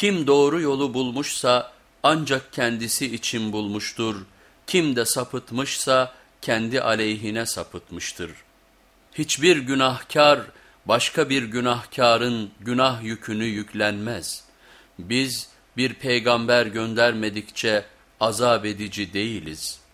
Kim doğru yolu bulmuşsa ancak kendisi için bulmuştur. Kim de sapıtmışsa kendi aleyhine sapıtmıştır. Hiçbir günahkar başka bir günahkarın günah yükünü yüklenmez. Biz bir peygamber göndermedikçe azap edici değiliz.''